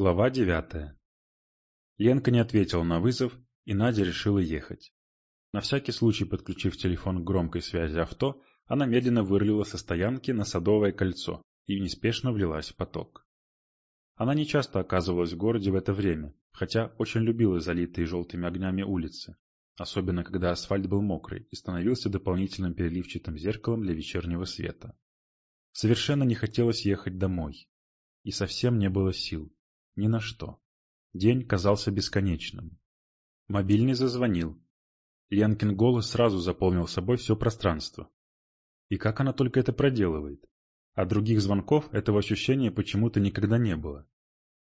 Глава девятая Ленка не ответила на вызов, и Надя решила ехать. На всякий случай подключив телефон к громкой связи авто, она медленно вырулила со стоянки на Садовое кольцо и неспешно влилась в поток. Она не часто оказывалась в городе в это время, хотя очень любила залитые желтыми огнями улицы, особенно когда асфальт был мокрый и становился дополнительным переливчатым зеркалом для вечернего света. Совершенно не хотелось ехать домой. И совсем не было сил. Ни на что. День казался бесконечным. Мобильный зазвонил. Ленкин голос сразу заполнил собой все пространство. И как она только это проделывает? А других звонков этого ощущения почему-то никогда не было.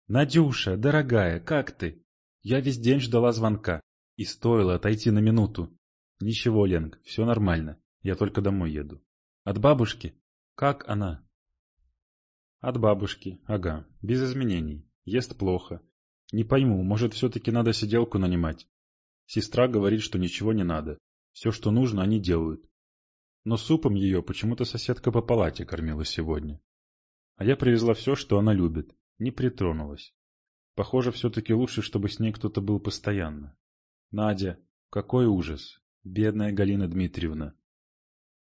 «Надюша, дорогая, как ты? Я весь день ждала звонка. И стоило отойти на минуту. Ничего, Ленг, все нормально. Я только домой еду. От бабушки? Как она? От бабушки, ага, без изменений. Ест плохо. Не пойму, может все-таки надо сиделку нанимать. Сестра говорит, что ничего не надо. Все, что нужно, они делают. Но супом ее почему-то соседка по палате кормила сегодня. А я привезла все, что она любит. Не притронулась. Похоже, все-таки лучше, чтобы с ней кто-то был постоянно. Надя, какой ужас. Бедная Галина Дмитриевна.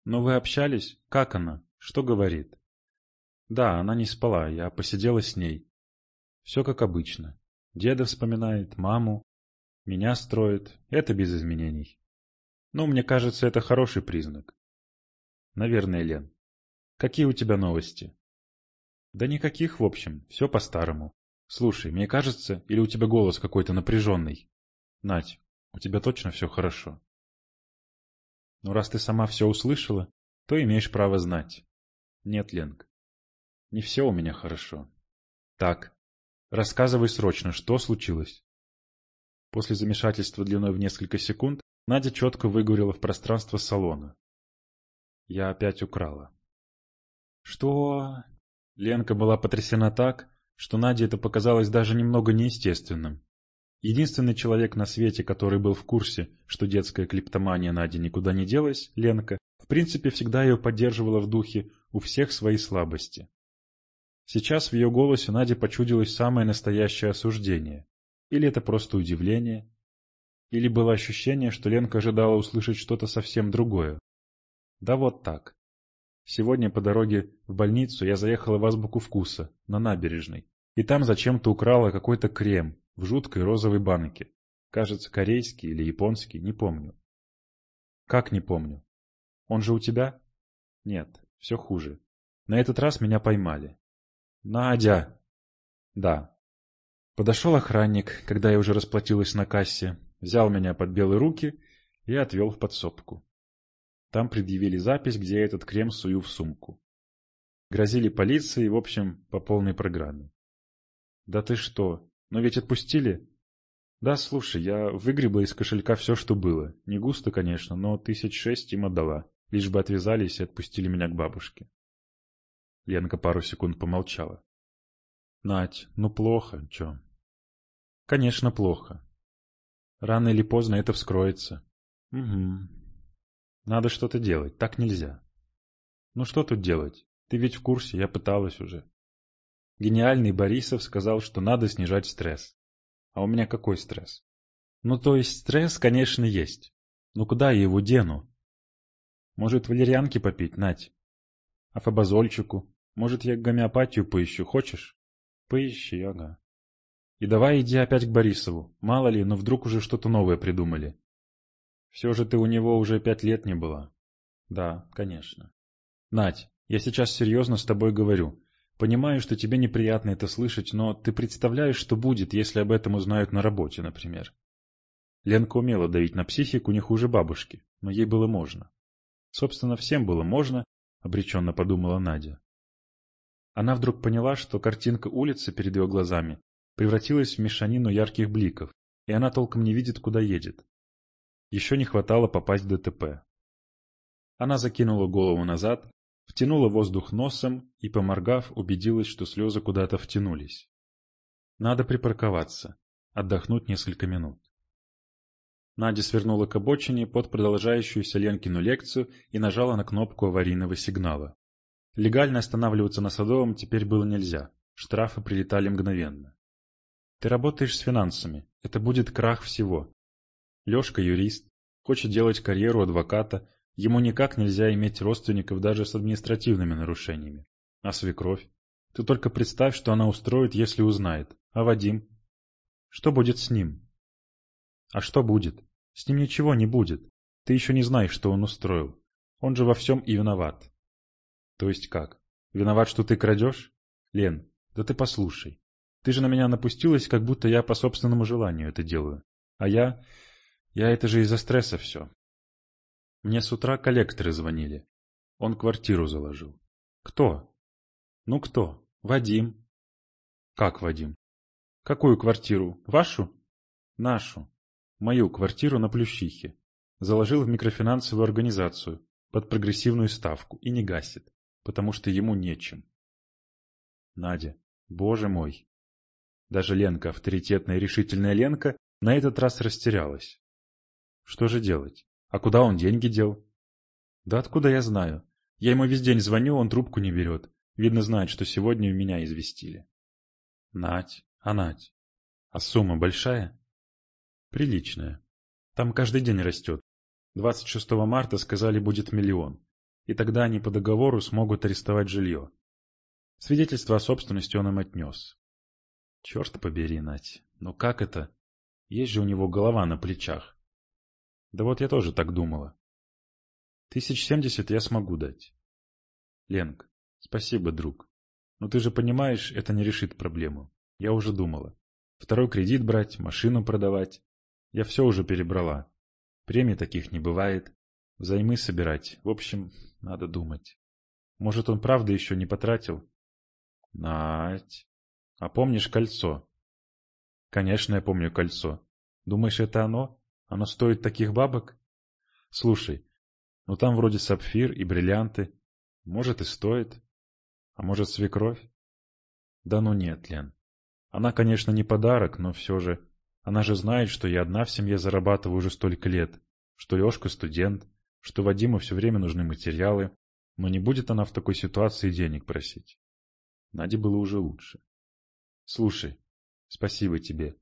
Но вы общались? Как она? Что говорит? Да, она не спала, я посидела с ней. Все как обычно. Деда вспоминает, маму, меня строит. Это без изменений. Ну, мне кажется, это хороший признак. Наверное, Лен. Какие у тебя новости? Да никаких, в общем, все по-старому. Слушай, мне кажется, или у тебя голос какой-то напряженный? Надь, у тебя точно все хорошо? Ну, раз ты сама все услышала, то имеешь право знать. Нет, Ленг, не все у меня хорошо. Так, рассказывай срочно, что случилось? После замешательства длиной в несколько секунд Надя четко выговорила в пространство салона. Я опять украла. Что? Ленка была потрясена так, что Наде это показалось даже немного неестественным. Единственный человек на свете, который был в курсе, что детская клептомания Нади никуда не делась, Ленка, в принципе всегда ее поддерживала в духе «у всех свои слабости». Сейчас в ее голосе Наде почудилось самое настоящее осуждение. Или это просто удивление, или было ощущение, что Ленка ожидала услышать что-то совсем другое. Да вот так. Сегодня по дороге в больницу я заехала в азбуку вкуса, на набережной, и там зачем-то украла какой-то крем, в жуткой розовой банке. Кажется, корейский или японский, не помню. Как не помню? Он же у тебя? Нет, все хуже. На этот раз меня поймали. Надя! Да. Подошел охранник, когда я уже расплатилась на кассе, взял меня под белые руки и отвел в подсобку. Там предъявили запись, где я этот крем сую в сумку. Грозили полиции, в общем, по полной программе. Да ты что, но ведь отпустили? Да, слушай, я выгребла из кошелька все, что было. Не густо, конечно, но тысяч шесть им отдала. Лишь бы отвязались и отпустили меня к бабушке. Ленка пару секунд помолчала. Надь, ну плохо, чё? Конечно, плохо. Рано или поздно это вскроется. Угу. Надо что-то делать, так нельзя. Ну что тут делать? Ты ведь в курсе, я пыталась уже. Гениальный Борисов сказал, что надо снижать стресс. А у меня какой стресс? Ну, то есть стресс, конечно, есть. Но куда я его дену? Может, валерьянки попить, Нать? А фабазольчику? Может, я гомеопатию поищу, хочешь? Поищи, ага. И давай иди опять к Борисову. Мало ли, но вдруг уже что-то новое придумали. Все же ты у него уже пять лет не была. Да, конечно. Надь, я сейчас серьезно с тобой говорю. Понимаю, что тебе неприятно это слышать, но ты представляешь, что будет, если об этом узнают на работе, например. Ленка умела давить на психику не хуже бабушки, но ей было можно. Собственно, всем было можно, обреченно подумала Надя. Она вдруг поняла, что картинка улицы перед ее глазами превратилась в мешанину ярких бликов, и она толком не видит, куда едет. Еще не хватало попасть в ДТП. Она закинула голову назад, Втянула воздух носом и, поморгав, убедилась, что слезы куда-то втянулись. Надо припарковаться, отдохнуть несколько минут. Надя свернула к обочине под продолжающуюся Ленкину лекцию и нажала на кнопку аварийного сигнала. Легально останавливаться на Садовом теперь было нельзя, штрафы прилетали мгновенно. Ты работаешь с финансами. Это будет крах всего. Лешка юрист, хочет делать карьеру адвоката, ему никак нельзя иметь родственников даже с административными нарушениями. А свекровь? Ты только представь, что она устроит, если узнает. А Вадим? Что будет с ним? А что будет? С ним ничего не будет. Ты еще не знаешь, что он устроил. Он же во всем и виноват. То есть как? Виноват, что ты крадешь? Лен, да ты послушай. Ты же на меня напустилась, как будто я по собственному желанию это делаю. А я... Я это же из-за стресса все. Мне с утра коллекторы звонили. Он квартиру заложил. Кто? Ну кто? Вадим. Как Вадим? Какую квартиру? Вашу? Нашу. Мою квартиру на Плющихе. Заложил в микрофинансовую организацию под прогрессивную ставку и не гасит потому что ему нечем. Надя, боже мой. Даже Ленка, авторитетная и решительная Ленка, на этот раз растерялась. Что же делать? А куда он деньги дел? Да откуда я знаю? Я ему весь день звоню, он трубку не берет. Видно, знает, что сегодня меня известили. Надь, а Надь? А сумма большая? Приличная. Там каждый день растет. 26 марта сказали, будет миллион и тогда они по договору смогут арестовать жилье. Свидетельство о собственности он им отнес. Черт побери, Нать, но как это? Есть же у него голова на плечах. Да вот я тоже так думала. Тысяч семьдесят я смогу дать. Ленк, спасибо, друг. Но ты же понимаешь, это не решит проблему. Я уже думала. Второй кредит брать, машину продавать. Я все уже перебрала. Премий таких не бывает. Взаймы собирать. В общем, надо думать. Может, он правда еще не потратил? Надь. А помнишь кольцо? Конечно, я помню кольцо. Думаешь, это оно? Оно стоит таких бабок? Слушай, ну там вроде сапфир и бриллианты. Может, и стоит. А может, свекровь? Да ну нет, Лен. Она, конечно, не подарок, но все же... Она же знает, что я одна в семье зарабатываю уже столько лет, что Лешка студент, что Вадиму все время нужны материалы, но не будет она в такой ситуации денег просить. Наде было уже лучше. Слушай, спасибо тебе.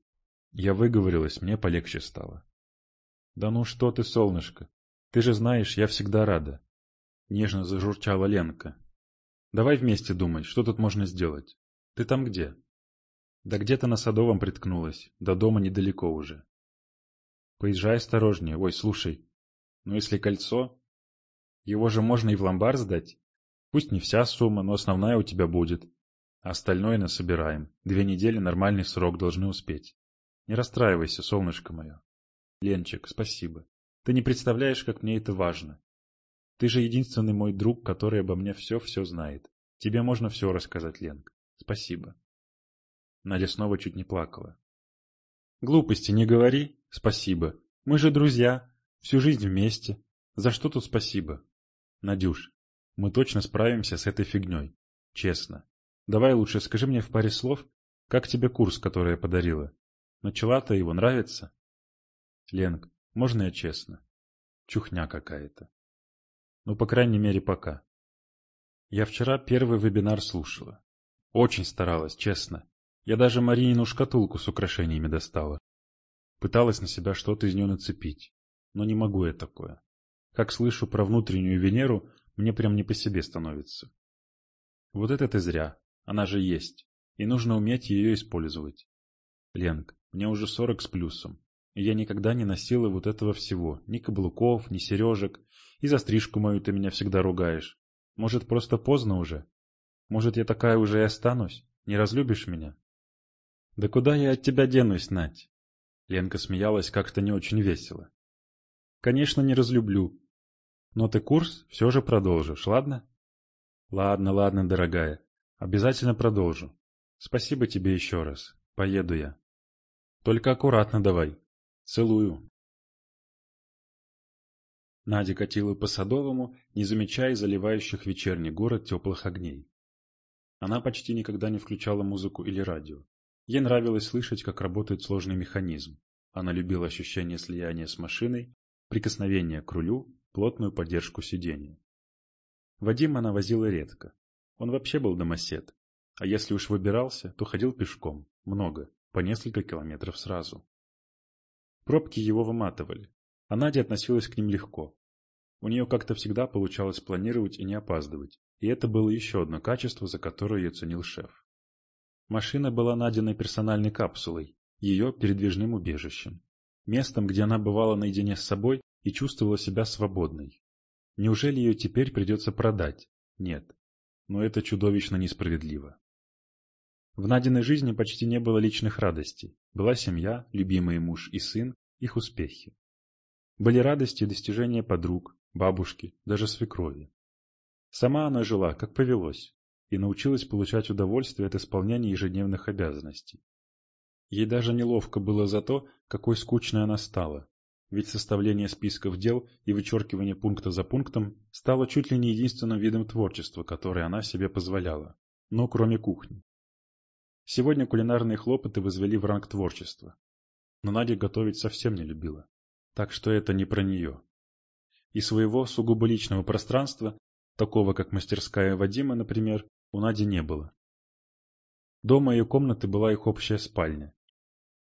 Я выговорилась, мне полегче стало. Да ну что ты, солнышко, ты же знаешь, я всегда рада. Нежно зажурчала Ленка. Давай вместе думать, что тут можно сделать. Ты там где? Да где-то на Садовом приткнулась, до дома недалеко уже. Поезжай осторожнее. Ой, слушай, но если кольцо, его же можно и в ломбард сдать. Пусть не вся сумма, но основная у тебя будет. Остальное насобираем. Две недели нормальный срок должны успеть. Не расстраивайся, солнышко мое. Ленчик, спасибо. Ты не представляешь, как мне это важно. Ты же единственный мой друг, который обо мне все-все знает. Тебе можно все рассказать, Ленка. Спасибо. Надя снова чуть не плакала. Глупости не говори. Спасибо. Мы же друзья. Всю жизнь вместе. За что тут спасибо? Надюш, мы точно справимся с этой фигней. Честно. Давай лучше скажи мне в паре слов, как тебе курс, который я подарила? Начала-то его нравится? Ленг, можно я честно? Чухня какая-то. Ну, по крайней мере, пока. Я вчера первый вебинар слушала. Очень старалась, честно. Я даже Маринину шкатулку с украшениями достала. Пыталась на себя что-то из нее нацепить но не могу я такое. Как слышу про внутреннюю Венеру, мне прям не по себе становится. Вот это ты зря, она же есть, и нужно уметь ее использовать. Ленг, мне уже сорок с плюсом, и я никогда не носила вот этого всего, ни каблуков, ни сережек, и за стрижку мою ты меня всегда ругаешь. Может, просто поздно уже? Может, я такая уже и останусь? Не разлюбишь меня? Да куда я от тебя денусь, Надь? Ленка смеялась как-то не очень весело. Конечно, не разлюблю. Но ты курс все же продолжишь, ладно? Ладно, ладно, дорогая. Обязательно продолжу. Спасибо тебе еще раз. Поеду я. Только аккуратно давай. Целую. Надя катила по Садовому, не замечая заливающих вечерний город теплых огней. Она почти никогда не включала музыку или радио. Ей нравилось слышать, как работает сложный механизм. Она любила ощущение слияния с машиной, прикосновение к рулю, плотную поддержку сидения. Вадима она возила редко. Он вообще был домосед. А если уж выбирался, то ходил пешком. Много. по несколько километров сразу. Пробки его выматывали, а Надя относилась к ним легко. У нее как-то всегда получалось планировать и не опаздывать, и это было еще одно качество, за которое ее ценил шеф. Машина была Надиной персональной капсулой, ее передвижным убежищем. Местом, где она бывала наедине с собой и чувствовала себя свободной. Неужели ее теперь придется продать? Нет. Но это чудовищно несправедливо. В Надиной жизни почти не было личных радостей. Была семья, любимый муж и сын, их успехи. Были радости и достижения подруг, бабушки, даже свекрови. Сама она жила, как повелось, и научилась получать удовольствие от исполнения ежедневных обязанностей. Ей даже неловко было за то, какой скучной она стала, ведь составление списков дел и вычеркивание пункта за пунктом стало чуть ли не единственным видом творчества, которое она себе позволяла, но кроме кухни. Сегодня кулинарные хлопоты возвели в ранг творчества, но Надя готовить совсем не любила, так что это не про нее. И своего сугубо личного пространства, такого как мастерская Вадима, например, у Нади не было. Дома ее комнаты была их общая спальня,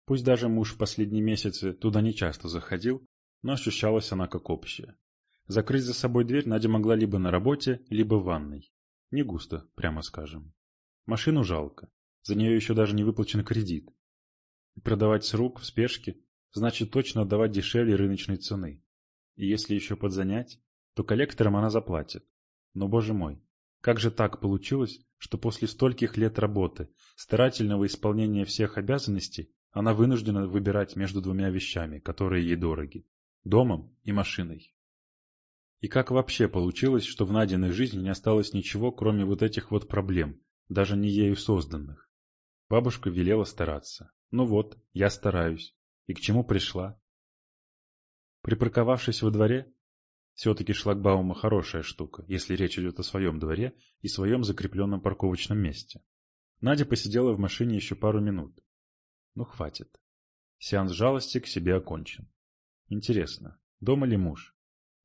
Пусть даже муж в последние месяцы туда не часто заходил, но ощущалась она как общая. Закрыть за собой дверь Надя могла либо на работе, либо в ванной. Не густо, прямо скажем. Машину жалко. За нее еще даже не выплачен кредит. И продавать с рук в спешке значит точно отдавать дешевле рыночной цены. И если еще подзанять, то коллекторам она заплатит. Но, боже мой, как же так получилось, что после стольких лет работы, старательного исполнения всех обязанностей, она вынуждена выбирать между двумя вещами, которые ей дороги – домом и машиной. И как вообще получилось, что в Надиной жизни не осталось ничего, кроме вот этих вот проблем, даже не ею созданных? Бабушка велела стараться. Ну вот, я стараюсь. И к чему пришла? Припарковавшись во дворе, все-таки шлагбаума хорошая штука, если речь идет о своем дворе и своем закрепленном парковочном месте. Надя посидела в машине еще пару минут, ну, хватит. Сеанс жалости к себе окончен. Интересно, дома ли муж?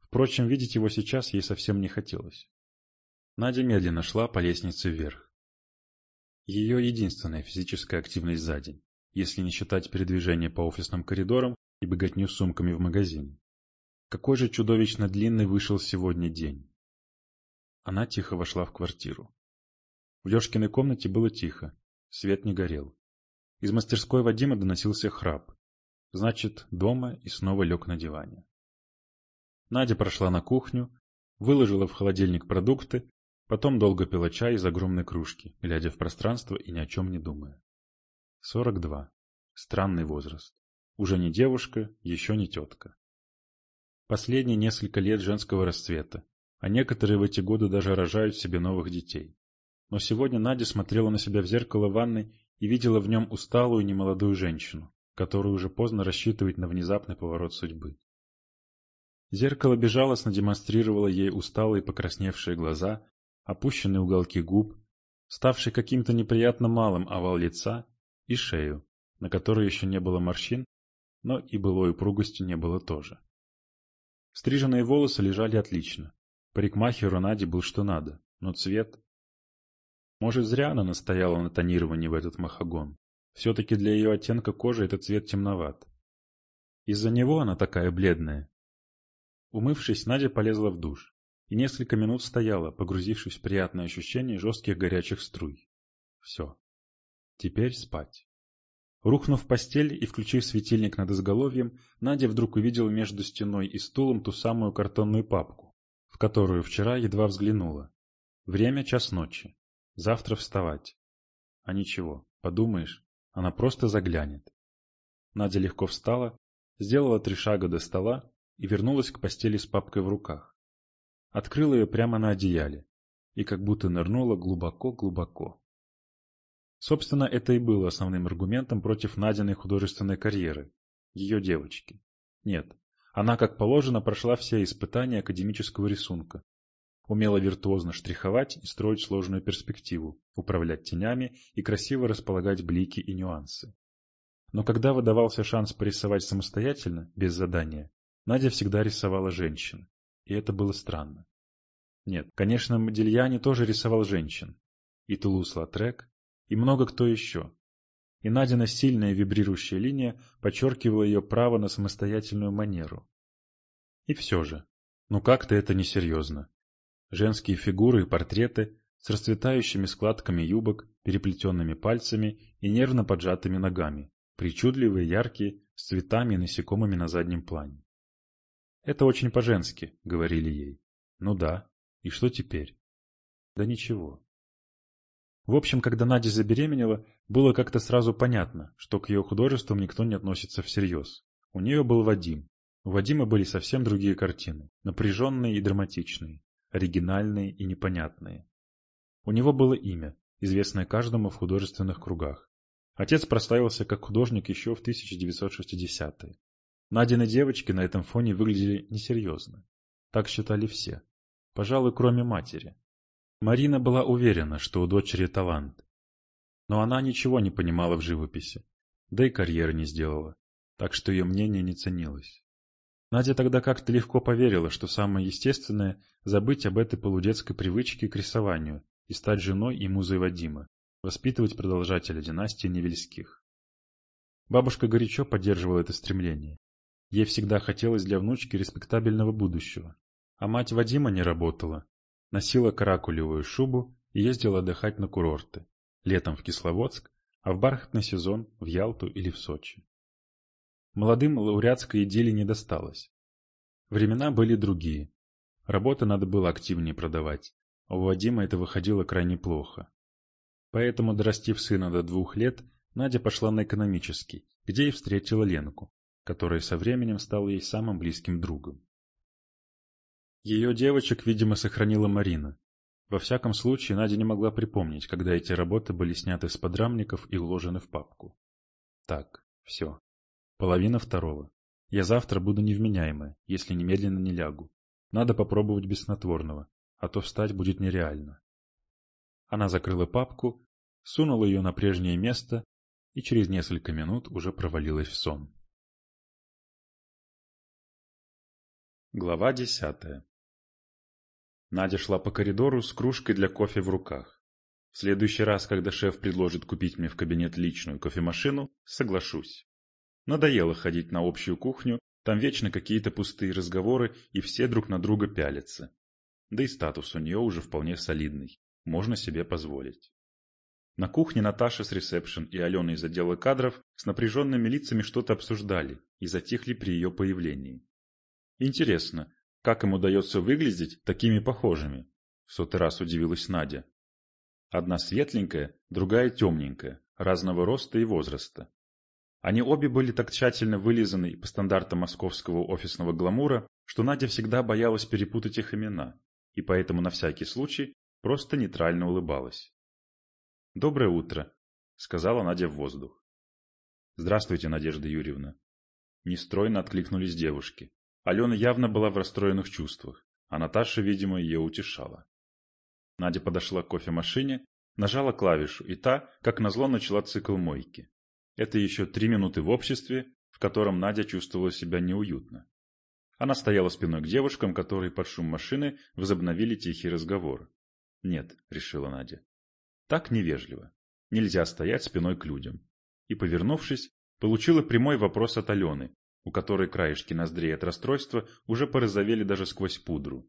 Впрочем, видеть его сейчас ей совсем не хотелось. Надя медленно шла по лестнице вверх. Ее единственная физическая активность за день, если не считать передвижение по офисным коридорам и беготню с сумками в магазине. Какой же чудовищно длинный вышел сегодня день. Она тихо вошла в квартиру. В Лешкиной комнате было тихо, свет не горел. Из мастерской Вадима доносился храп. Значит, дома и снова лег на диване. Надя прошла на кухню, выложила в холодильник продукты, потом долго пила чай из огромной кружки, глядя в пространство и ни о чем не думая. Сорок два. Странный возраст. Уже не девушка, еще не тетка. Последние несколько лет женского расцвета, а некоторые в эти годы даже рожают себе новых детей. Но сегодня Надя смотрела на себя в зеркало ванной и видела в нем усталую немолодую женщину, которую уже поздно рассчитывать на внезапный поворот судьбы. Зеркало безжалостно демонстрировало ей усталые покрасневшие глаза, опущенные уголки губ, ставший каким-то неприятно малым овал лица и шею, на которой еще не было морщин, но и былой упругости не было тоже. Стриженные волосы лежали отлично. Парикмахеру Наде был что надо, но цвет... Может, зря она настояла на тонировании в этот махагон. Все-таки для ее оттенка кожи этот цвет темноват. Из-за него она такая бледная. Умывшись, Надя полезла в душ и несколько минут стояла, погрузившись в приятное ощущение жестких горячих струй. Все. Теперь спать. Рухнув в постель и включив светильник над изголовьем, Надя вдруг увидела между стеной и стулом ту самую картонную папку, в которую вчера едва взглянула. Время час ночи. Завтра вставать. А ничего, подумаешь, она просто заглянет. Надя легко встала, сделала три шага до стола и вернулась к постели с папкой в руках. Открыла ее прямо на одеяле и как будто нырнула глубоко-глубоко. Собственно, это и было основным аргументом против Надиной художественной карьеры, ее девочки. Нет, она, как положено, прошла все испытания академического рисунка, умела виртуозно штриховать и строить сложную перспективу, управлять тенями и красиво располагать блики и нюансы. Но когда выдавался шанс порисовать самостоятельно, без задания, Надя всегда рисовала женщин, и это было странно. Нет, конечно, Модильяни тоже рисовал женщин, и Тулус-Латрек, и много кто еще. и Надина сильная вибрирующая линия подчеркивала ее право на самостоятельную манеру. И все же, ну как-то это несерьезно. Женские фигуры и портреты с расцветающими складками юбок, переплетенными пальцами и нервно поджатыми ногами, причудливые, яркие, с цветами и насекомыми на заднем плане. «Это очень по-женски», — говорили ей. «Ну да. И что теперь?» «Да ничего». В общем, когда Надя забеременела, было как-то сразу понятно, что к ее художествам никто не относится всерьез. У нее был Вадим. У Вадима были совсем другие картины, напряженные и драматичные, оригинальные и непонятные. У него было имя, известное каждому в художественных кругах. Отец прославился как художник еще в 1960-е. Надины девочки на этом фоне выглядели несерьезно. Так считали все. Пожалуй, кроме матери. Марина была уверена, что у дочери талант. Но она ничего не понимала в живописи, да и карьеры не сделала, так что ее мнение не ценилось. Надя тогда как-то легко поверила, что самое естественное – забыть об этой полудетской привычке к рисованию и стать женой и музой Вадима, воспитывать продолжателя династии Невельских. Бабушка горячо поддерживала это стремление. Ей всегда хотелось для внучки респектабельного будущего. А мать Вадима не работала. Носила каракулевую шубу и ездила отдыхать на курорты. Летом в Кисловодск, а в бархатный сезон в Ялту или в Сочи. Молодым лауреатской идеи не досталось. Времена были другие. Работы надо было активнее продавать, у Вадима это выходило крайне плохо. Поэтому, дорастив сына до двух лет, Надя пошла на экономический, где и встретила Ленку, которая со временем стала ей самым близким другом. Ее девочек, видимо, сохранила Марина. Во всяком случае, Надя не могла припомнить, когда эти работы были сняты с подрамников и уложены в папку. Так, все. Половина второго. Я завтра буду невменяемая, если немедленно не лягу. Надо попробовать без снотворного, а то встать будет нереально. Она закрыла папку, сунула ее на прежнее место и через несколько минут уже провалилась в сон. Глава десятая Надя шла по коридору с кружкой для кофе в руках. В следующий раз, когда шеф предложит купить мне в кабинет личную кофемашину, соглашусь. Надоело ходить на общую кухню, там вечно какие-то пустые разговоры и все друг на друга пялятся. Да и статус у нее уже вполне солидный, можно себе позволить. На кухне Наташа с ресепшн и Алена из отдела кадров с напряженными лицами что-то обсуждали и затихли при ее появлении. Интересно, как им удается выглядеть такими похожими? В сотый раз удивилась Надя. Одна светленькая, другая темненькая, разного роста и возраста. Они обе были так тщательно вылизаны по стандартам московского офисного гламура, что Надя всегда боялась перепутать их имена, и поэтому на всякий случай просто нейтрально улыбалась. «Доброе утро», — сказала Надя в воздух. «Здравствуйте, Надежда Юрьевна». Нестройно откликнулись девушки. Алена явно была в расстроенных чувствах, а Наташа, видимо, ее утешала. Надя подошла к кофемашине, нажала клавишу, и та, как назло, начала цикл мойки. Это еще три минуты в обществе, в котором Надя чувствовала себя неуютно. Она стояла спиной к девушкам, которые под шум машины возобновили тихий разговор. «Нет», — решила Надя. «Так невежливо. Нельзя стоять спиной к людям». И, повернувшись, получила прямой вопрос от Алены, у которой краешки ноздрей от расстройства уже порозовели даже сквозь пудру.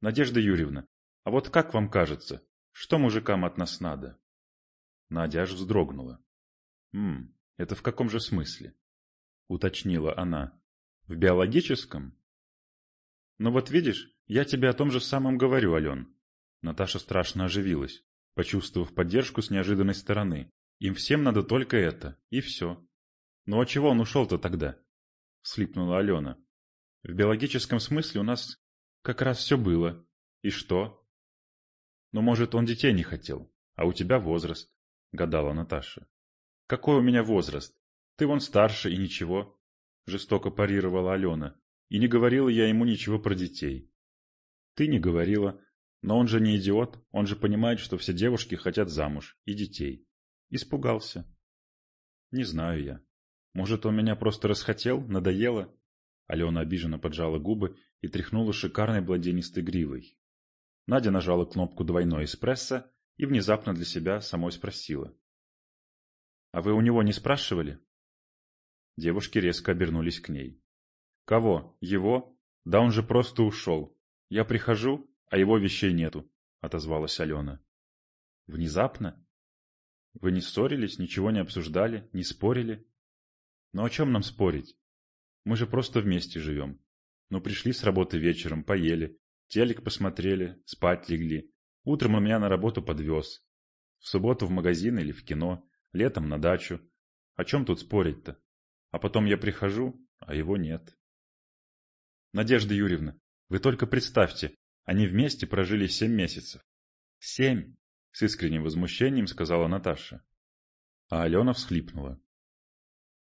«Надежда Юрьевна, а вот как вам кажется, что мужикам от нас надо?» Надя аж вздрогнула. «Ммм, это в каком же смысле?» — уточнила она. «В биологическом?» «Ну вот видишь, я тебе о том же самом говорю, Ален». Наташа страшно оживилась, почувствовав поддержку с неожиданной стороны. «Им всем надо только это, и все». «Ну а чего он ушел-то тогда?» — слипнула Алена. «В биологическом смысле у нас как раз все было. И что?» «Ну, может, он детей не хотел, а у тебя возраст», — гадала Наташа. «Какой у меня возраст? Ты вон старше и ничего», — жестоко парировала Алена. «И не говорила я ему ничего про детей». «Ты не говорила, но он же не идиот, он же понимает, что все девушки хотят замуж и детей. Испугался». «Не знаю я», может, он меня просто расхотел, надоело? Алена обиженно поджала губы и тряхнула шикарной бладенистой гривой. Надя нажала кнопку двойной эспрессо и внезапно для себя самой спросила. — А вы у него не спрашивали? Девушки резко обернулись к ней. Кого? Его? Да он же просто ушел. Я прихожу, а его вещей нету, отозвалась Алена. Внезапно? Вы не ссорились, ничего не обсуждали, не спорили? Но о чем нам спорить? Мы же просто вместе живем. Ну, пришли с работы вечером, поели, телек посмотрели, спать легли. Утром он меня на работу подвез. В субботу в магазин или в кино, летом на дачу. О чем тут спорить-то? А потом я прихожу, а его нет. Надежда Юрьевна, вы только представьте, они вместе прожили семь месяцев. Семь! С искренним возмущением сказала Наташа. А Алена всхлипнула.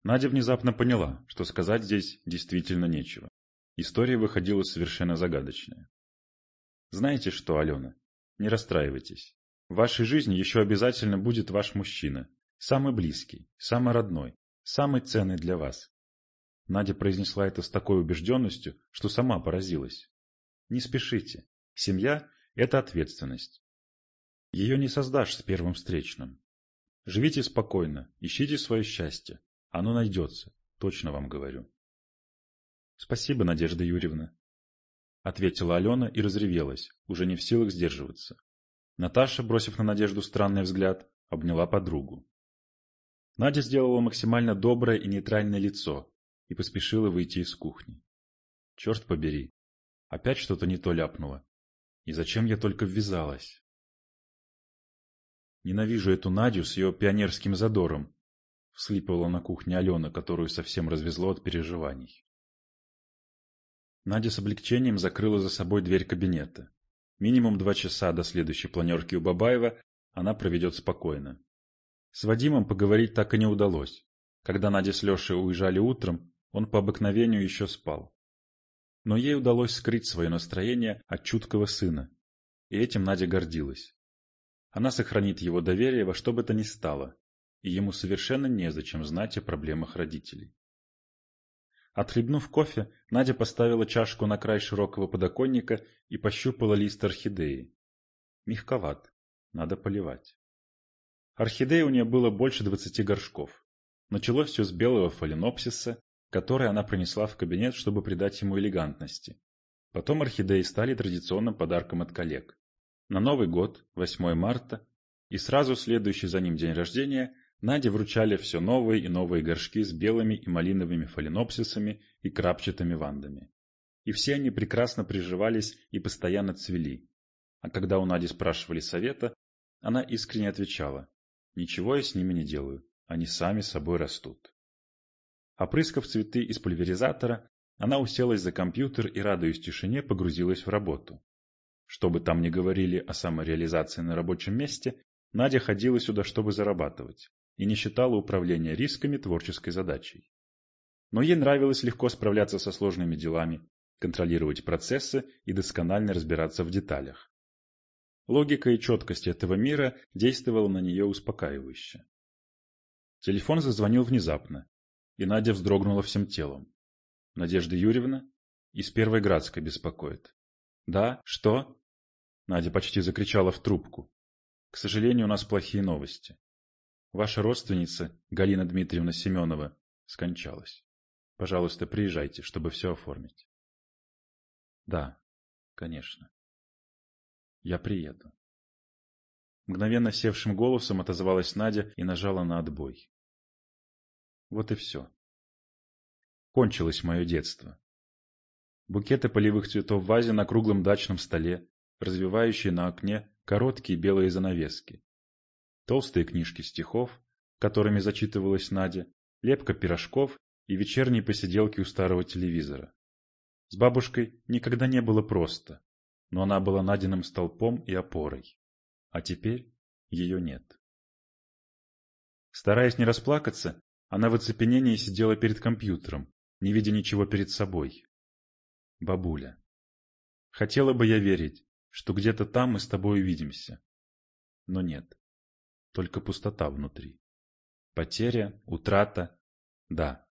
Надя внезапно поняла, что сказать здесь действительно нечего. История выходила совершенно загадочная. Знаете что, Алена, не расстраивайтесь. В вашей жизни еще обязательно будет ваш мужчина. Самый близкий, самый родной, самый ценный для вас. Надя произнесла это с такой убежденностью, что сама поразилась. Не спешите. Семья – это ответственность. Ее не создашь с первым встречным. Живите спокойно, ищите свое счастье. Оно найдется, точно вам говорю. Спасибо, Надежда Юрьевна. Ответила Алена и разревелась, уже не в силах сдерживаться. Наташа, бросив на Надежду странный взгляд, обняла подругу. Надя сделала максимально доброе и нейтральное лицо и поспешила выйти из кухни. Черт побери, опять что-то не то ляпнула. И зачем я только ввязалась? Ненавижу эту Надю с ее пионерским задором, вслипывала на кухне Алена, которую совсем развезло от переживаний. Надя с облегчением закрыла за собой дверь кабинета. Минимум два часа до следующей планерки у Бабаева она проведет спокойно. С Вадимом поговорить так и не удалось. Когда Надя с Лешей уезжали утром, он по обыкновению еще спал. Но ей удалось скрыть свое настроение от чуткого сына, и этим Надя гордилась. Она сохранит его доверие во что бы то ни стало, и ему совершенно незачем знать о проблемах родителей. Отхлебнув кофе, Надя поставила чашку на край широкого подоконника и пощупала лист орхидеи. Мягковат, надо поливать. Орхидей у нее было больше двадцати горшков. Началось все с белого фаленопсиса, который она принесла в кабинет, чтобы придать ему элегантности. Потом орхидеи стали традиционным подарком от коллег. На Новый год, 8 марта, и сразу следующий за ним день рождения Наде вручали все новые и новые горшки с белыми и малиновыми фаленопсисами и крапчатыми вандами. И все они прекрасно приживались и постоянно цвели. А когда у Нади спрашивали совета, она искренне отвечала, «Ничего я с ними не делаю, они сами собой растут». Опрыскав цветы из пульверизатора, она уселась за компьютер и, радуясь тишине, погрузилась в работу. Что бы там ни говорили о самореализации на рабочем месте, Надя ходила сюда, чтобы зарабатывать и не считала управление рисками творческой задачей. Но ей нравилось легко справляться со сложными делами, контролировать процессы и досконально разбираться в деталях. Логика и четкость этого мира действовала на нее успокаивающе. Телефон зазвонил внезапно, и Надя вздрогнула всем телом. Надежда Юрьевна из Первой Градской беспокоит. «Да? Что?» Надя почти закричала в трубку. «К сожалению, у нас плохие новости. Ваша родственница, Галина Дмитриевна Семенова, скончалась. Пожалуйста, приезжайте, чтобы все оформить. Да, конечно. Я приеду. Мгновенно севшим голосом отозвалась Надя и нажала на отбой. Вот и все. Кончилось мое детство. Букеты полевых цветов в вазе на круглом дачном столе, развивающие на окне короткие белые занавески, толстые книжки стихов, которыми зачитывалась Надя, лепка пирожков и вечерние посиделки у старого телевизора. С бабушкой никогда не было просто, но она была Надиным столпом и опорой. А теперь ее нет. Стараясь не расплакаться, она в оцепенении сидела перед компьютером, не видя ничего перед собой. Бабуля. Хотела бы я верить, что где-то там мы с тобой увидимся. Но нет только пустота внутри. Потеря, утрата. Да,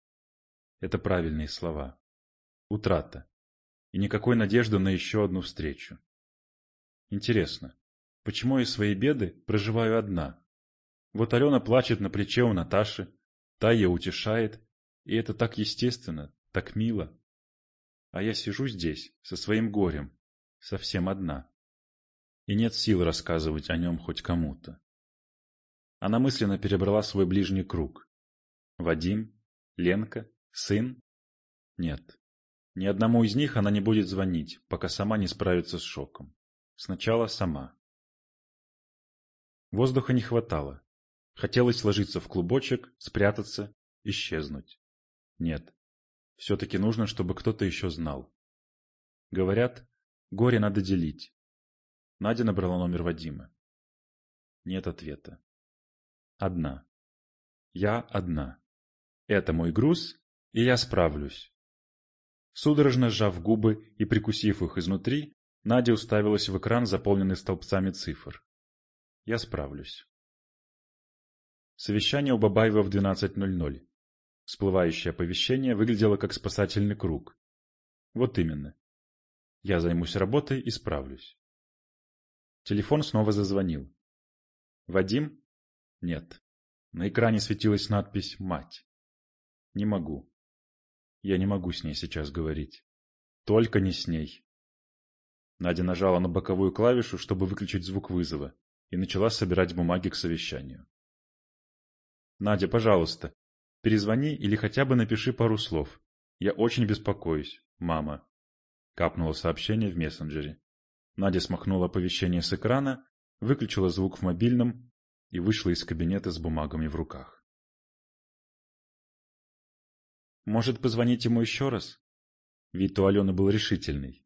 это правильные слова. Утрата. И никакой надежды на еще одну встречу. Интересно, почему я свои беды проживаю одна? Вот Алена плачет на плече у Наташи, та ее утешает, и это так естественно, так мило. А я сижу здесь, со своим горем, совсем одна. И нет сил рассказывать о нем хоть кому-то. Она мысленно перебрала свой ближний круг. Вадим, Ленка, сын? Нет. Ни одному из них она не будет звонить, пока сама не справится с шоком. Сначала сама. Воздуха не хватало. Хотелось сложиться в клубочек, спрятаться, исчезнуть. Нет. Все-таки нужно, чтобы кто-то еще знал. Говорят, горе надо делить. Надя набрала номер Вадима. Нет ответа. Одна. Я одна. Это мой груз, и я справлюсь. Судорожно сжав губы и прикусив их изнутри, Надя уставилась в экран, заполненный столбцами цифр. Я справлюсь. Совещание у Бабаева в 12.00. Всплывающее оповещение выглядело как спасательный круг. Вот именно. Я займусь работой и справлюсь. Телефон снова зазвонил. «Вадим?» «Нет». На экране светилась надпись «Мать». «Не могу». «Я не могу с ней сейчас говорить». «Только не с ней». Надя нажала на боковую клавишу, чтобы выключить звук вызова, и начала собирать бумаги к совещанию. «Надя, пожалуйста, перезвони или хотя бы напиши пару слов. Я очень беспокоюсь, мама», — капнуло сообщение в мессенджере. Надя смахнула оповещение с экрана, выключила звук в мобильном и вышла из кабинета с бумагами в руках. «Может, позвонить ему еще раз?» Вид у Алены был решительный.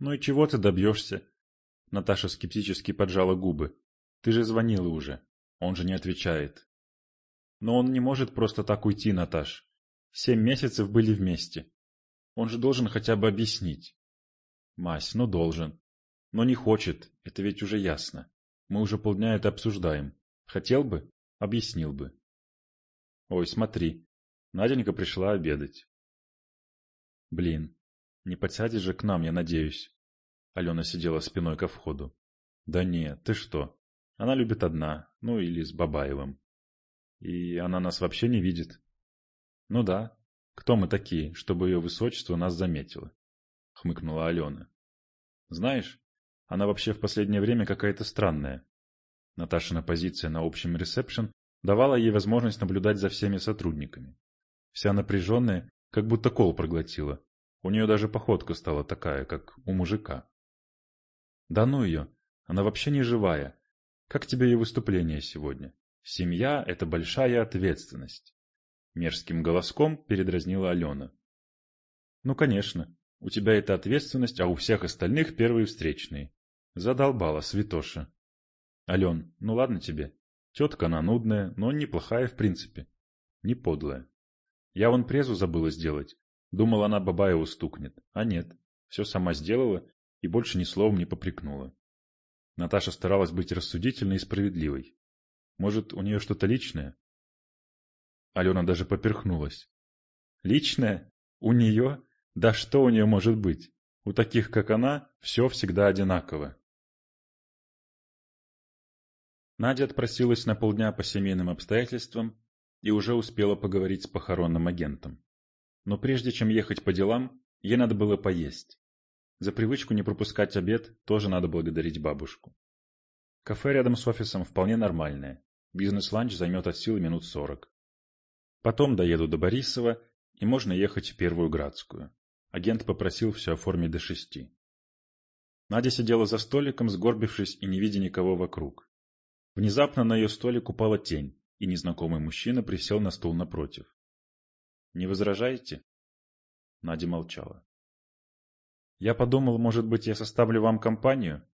«Ну и чего ты добьешься?» Наташа скептически поджала губы. «Ты же звонила уже. Он же не отвечает». «Но он не может просто так уйти, Наташ. Семь месяцев были вместе. Он же должен хотя бы объяснить». «Мась, ну должен. Но не хочет, это ведь уже ясно. Мы уже полдня это обсуждаем. Хотел бы? Объяснил бы. Ой, смотри. Наденька пришла обедать. Блин, не подсядешь же к нам, я надеюсь. Алена сидела спиной ко входу. Да нет, ты что? Она любит одна, ну или с Бабаевым. И она нас вообще не видит. Ну да. Кто мы такие, чтобы ее высочество нас заметило? Хмыкнула Алена. Знаешь, она вообще в последнее время какая-то странная. Наташина позиция на общем ресепшн давала ей возможность наблюдать за всеми сотрудниками. Вся напряженная, как будто кол проглотила. У нее даже походка стала такая, как у мужика. Да ну ее, она вообще не живая. Как тебе ее выступление сегодня? Семья — это большая ответственность. Мерзким голоском передразнила Алена. Ну, конечно, у тебя это ответственность, а у всех остальных первые встречные. Задолбала святоша. Ален, ну ладно тебе. Тетка она нудная, но неплохая в принципе. Не подлая. Я вон презу забыла сделать. Думала, она Бабаеву стукнет. А нет. Все сама сделала и больше ни словом не попрекнула. Наташа старалась быть рассудительной и справедливой. Может, у нее что-то личное? Алена даже поперхнулась. Личное? У нее? Да что у нее может быть? У таких, как она, все всегда одинаково. Надя отпросилась на полдня по семейным обстоятельствам и уже успела поговорить с похоронным агентом. Но прежде чем ехать по делам, ей надо было поесть. За привычку не пропускать обед тоже надо благодарить бабушку. Кафе рядом с офисом вполне нормальное. Бизнес-ланч займет от силы минут сорок. Потом доеду до Борисова, и можно ехать в Первую Градскую. Агент попросил все оформить до шести. Надя сидела за столиком, сгорбившись и не видя никого вокруг. Внезапно на ее столик упала тень, и незнакомый мужчина присел на стул напротив. «Не возражаете?» Надя молчала. «Я подумал, может быть, я составлю вам компанию?»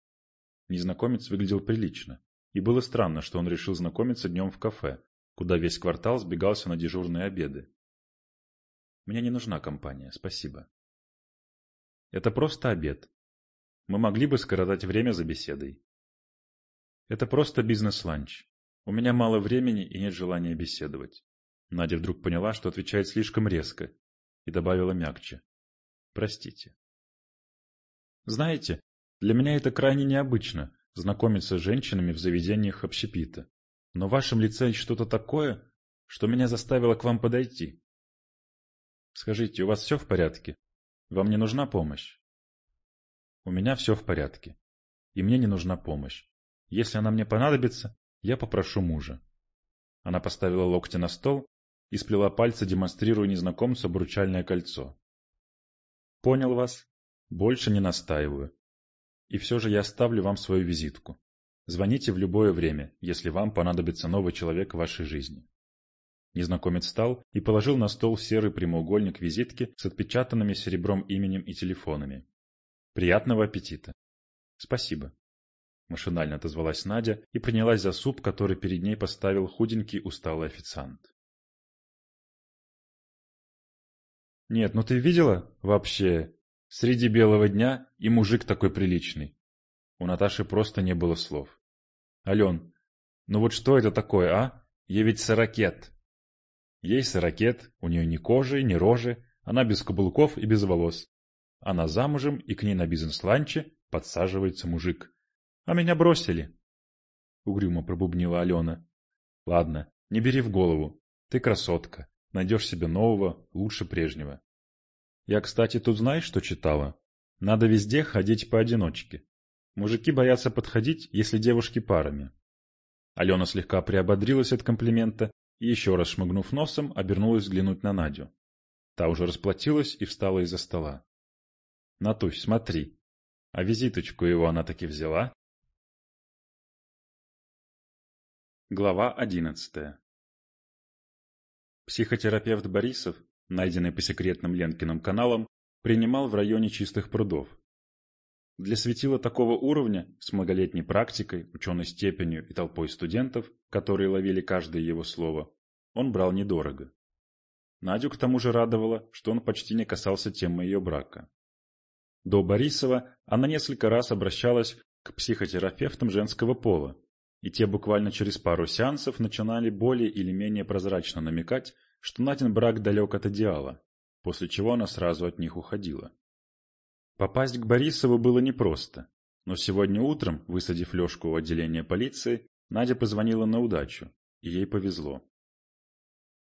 Незнакомец выглядел прилично, и было странно, что он решил знакомиться днем в кафе, куда весь квартал сбегался на дежурные обеды. «Мне не нужна компания, спасибо». «Это просто обед. Мы могли бы скоротать время за беседой. Это просто бизнес-ланч. У меня мало времени и нет желания беседовать. Надя вдруг поняла, что отвечает слишком резко, и добавила мягче. Простите. Знаете, для меня это крайне необычно, знакомиться с женщинами в заведениях общепита. но в вашем лице что-то такое, что меня заставило к вам подойти. Скажите, у вас все в порядке? Вам не нужна помощь? У меня все в порядке. И мне не нужна помощь. Если она мне понадобится, я попрошу мужа. Она поставила локти на стол и сплела пальцы, демонстрируя незнакомцу обручальное кольцо. Понял вас. Больше не настаиваю. И все же я оставлю вам свою визитку. Звоните в любое время, если вам понадобится новый человек в вашей жизни. Незнакомец встал и положил на стол серый прямоугольник визитки с отпечатанными серебром именем и телефонами. Приятного аппетита. Спасибо. Машинально отозвалась Надя и принялась за суп, который перед ней поставил худенький усталый официант. Нет, ну ты видела вообще? Среди белого дня и мужик такой приличный. У Наташи просто не было слов. Ален, ну вот что это такое, а? Ей ведь сорокет. Ей сорокет, у нее ни кожи, ни рожи, она без каблуков и без волос. Она замужем, и к ней на бизнес-ланче подсаживается мужик. А меня бросили. Угрюмо пробубнила Алена. Ладно, не бери в голову. Ты красотка. Найдешь себе нового, лучше прежнего. Я, кстати, тут знаешь, что читала? Надо везде ходить поодиночке. Мужики боятся подходить, если девушки парами. Алена слегка приободрилась от комплимента и, еще раз шмыгнув носом, обернулась взглянуть на Надю. Та уже расплатилась и встала из-за стола. — Натусь, смотри. А визиточку его она таки взяла? Глава одиннадцатая Психотерапевт Борисов, найденный по секретным Ленкиным каналам, принимал в районе чистых прудов, для светила такого уровня, с многолетней практикой, ученой степенью и толпой студентов, которые ловили каждое его слово, он брал недорого. Надю к тому же радовало, что он почти не касался темы ее брака. До Борисова она несколько раз обращалась к психотерапевтам женского пола, и те буквально через пару сеансов начинали более или менее прозрачно намекать, что Надин брак далек от идеала, после чего она сразу от них уходила. Попасть к Борисову было непросто, но сегодня утром, высадив Лешку в отделение полиции, Надя позвонила на удачу, и ей повезло.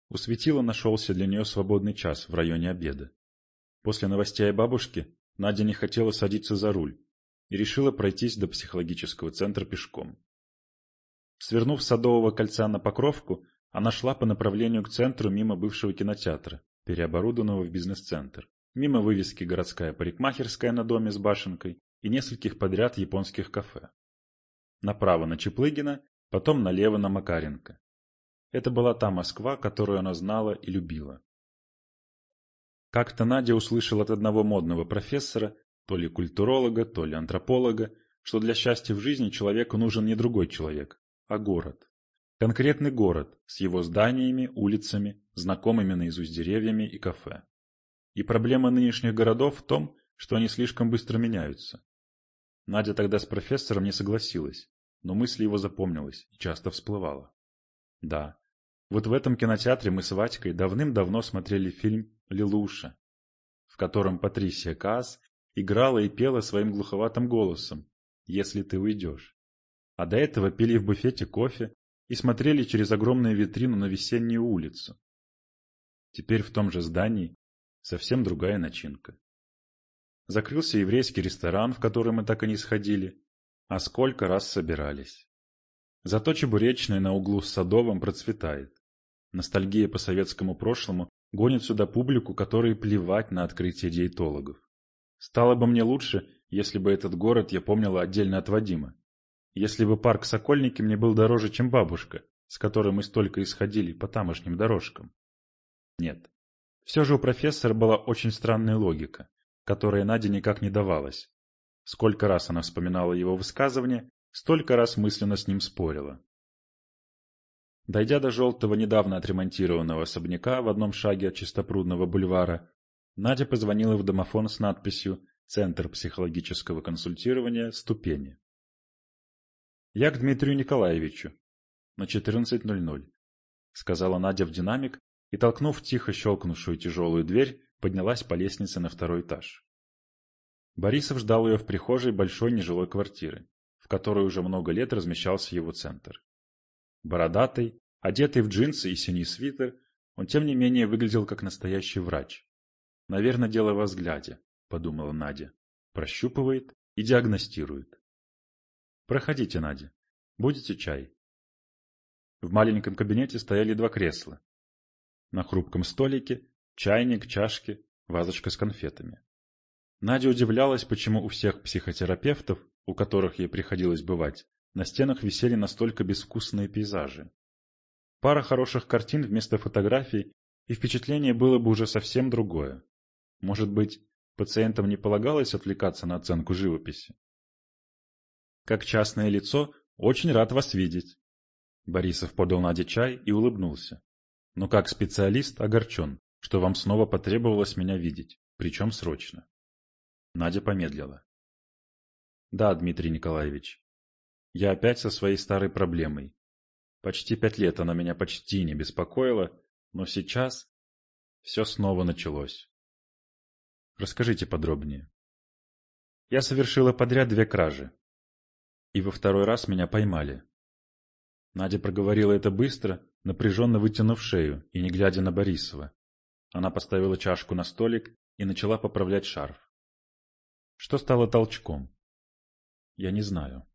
У Светила нашелся для нее свободный час в районе обеда. После новостей о бабушке Надя не хотела садиться за руль и решила пройтись до психологического центра пешком. Свернув с Садового кольца на Покровку, она шла по направлению к центру мимо бывшего кинотеатра, переоборудованного в бизнес-центр мимо вывески «Городская парикмахерская» на доме с башенкой и нескольких подряд японских кафе. Направо на Чеплыгина, потом налево на Макаренко. Это была та Москва, которую она знала и любила. Как-то Надя услышала от одного модного профессора, то ли культуролога, то ли антрополога, что для счастья в жизни человеку нужен не другой человек, а город. Конкретный город с его зданиями, улицами, знакомыми наизусть деревьями и кафе. И проблема нынешних городов в том, что они слишком быстро меняются. Надя тогда с профессором не согласилась, но мысль его запомнилась и часто всплывала. Да, вот в этом кинотеатре мы с Ватькой давным-давно смотрели фильм «Лилуша», в котором Патрисия Каас играла и пела своим глуховатым голосом «Если ты уйдешь». А до этого пили в буфете кофе и смотрели через огромную витрину на весеннюю улицу. Теперь в том же здании совсем другая начинка. Закрылся еврейский ресторан, в который мы так и не сходили, а сколько раз собирались. Зато чебуречная на углу с Садовым процветает. Ностальгия по советскому прошлому гонит сюда публику, которой плевать на открытие диетологов. Стало бы мне лучше, если бы этот город я помнила отдельно от Вадима. Если бы парк Сокольники мне был дороже, чем бабушка, с которой мы столько исходили по тамошним дорожкам. Нет, все же у профессора была очень странная логика, которая Наде никак не давалась. Сколько раз она вспоминала его высказывание, столько раз мысленно с ним спорила. Дойдя до желтого недавно отремонтированного особняка в одном шаге от Чистопрудного бульвара, Надя позвонила в домофон с надписью «Центр психологического консультирования. Ступени». «Я к Дмитрию Николаевичу. На 14.00», — сказала Надя в динамик, и, толкнув тихо щелкнувшую тяжелую дверь, поднялась по лестнице на второй этаж. Борисов ждал ее в прихожей большой нежилой квартиры, в которой уже много лет размещался его центр. Бородатый, одетый в джинсы и синий свитер, он тем не менее выглядел как настоящий врач. «Наверное, дело во взгляде», — подумала Надя. Прощупывает и диагностирует. «Проходите, Надя. Будете чай?» В маленьком кабинете стояли два кресла. На хрупком столике чайник, чашки, вазочка с конфетами. Надя удивлялась, почему у всех психотерапевтов, у которых ей приходилось бывать, на стенах висели настолько безвкусные пейзажи. Пара хороших картин вместо фотографий, и впечатление было бы уже совсем другое. Может быть, пациентам не полагалось отвлекаться на оценку живописи? Как частное лицо, очень рад вас видеть. Борисов подал Наде чай и улыбнулся. Но как специалист огорчен, что вам снова потребовалось меня видеть, причем срочно. Надя помедлила. Да, Дмитрий Николаевич, я опять со своей старой проблемой. Почти пять лет она меня почти не беспокоила, но сейчас все снова началось. Расскажите подробнее. Я совершила подряд две кражи. И во второй раз меня поймали. Надя проговорила это быстро, напряженно вытянув шею и не глядя на Борисова. Она поставила чашку на столик и начала поправлять шарф. Что стало толчком? Я не знаю.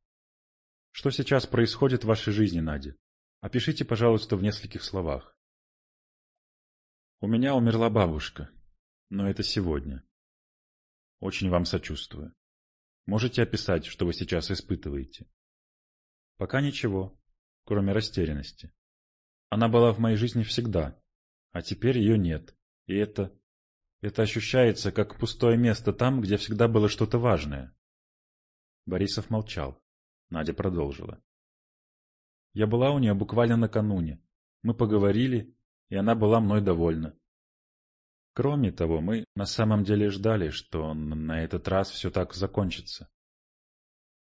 Что сейчас происходит в вашей жизни, Надя? Опишите, пожалуйста, в нескольких словах. У меня умерла бабушка, но это сегодня. Очень вам сочувствую. Можете описать, что вы сейчас испытываете? Пока ничего, кроме растерянности. Она была в моей жизни всегда, а теперь ее нет. И это... это ощущается, как пустое место там, где всегда было что-то важное. Борисов молчал. Надя продолжила. Я была у нее буквально накануне. Мы поговорили, и она была мной довольна. Кроме того, мы на самом деле ждали, что на этот раз все так закончится.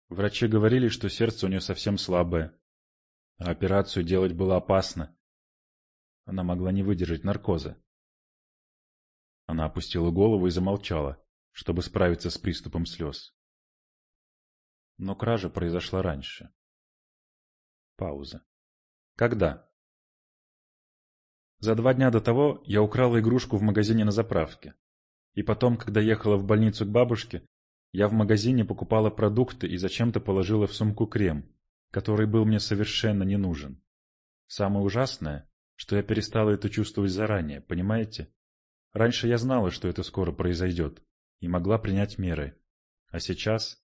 Врачи говорили, что сердце у нее совсем слабое, а операцию делать было опасно. Она могла не выдержать наркоза. Она опустила голову и замолчала, чтобы справиться с приступом слез. Но кража произошла раньше. Пауза. Когда? За два дня до того я украла игрушку в магазине на заправке. И потом, когда ехала в больницу к бабушке, я в магазине покупала продукты и зачем-то положила в сумку крем, который был мне совершенно не нужен. Самое ужасное, что я перестала это чувствовать заранее, понимаете? Раньше я знала, что это скоро произойдет, и могла принять меры. А сейчас...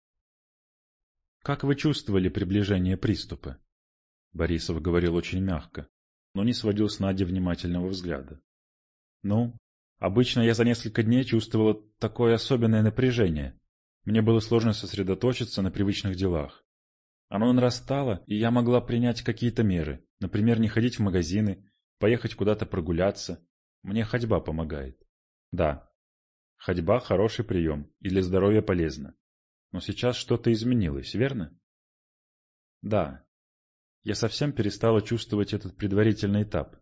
Как вы чувствовали приближение приступа? Борисов говорил очень мягко, но не сводил с Нади внимательного взгляда. Ну, обычно я за несколько дней чувствовала такое особенное напряжение. Мне было сложно сосредоточиться на привычных делах. Оно нарастало, и я могла принять какие-то меры, например, не ходить в магазины, поехать куда-то прогуляться. Мне ходьба помогает. Да, ходьба – хороший прием и для здоровья полезно. Но сейчас что-то изменилось, верно? Да, я совсем перестала чувствовать этот предварительный этап.